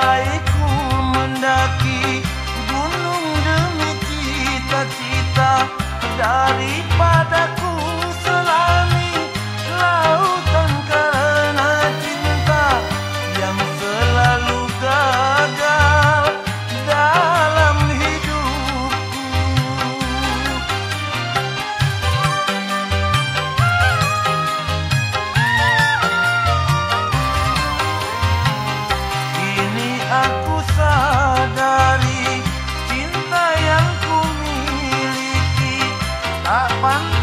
bagaiku mendaki gunung demi cita-cita daripada bán